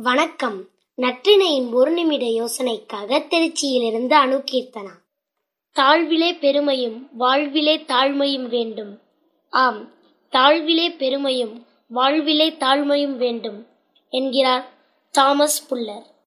வணக்கம். நற்றினையின் ஒரு நிமிட யோசனைக்காக திருச்சியிலிருந்து அணுகீர்த்தனா தாழ்விலே பெருமையும் வாழ்விலே தாழ்மையும் வேண்டும். ஆம் தாழ்விலே பெருமையும் வாழ்விலே தாழ்மையும் வேண்டும் என்கிறார் தாமஸ் புல்லர்.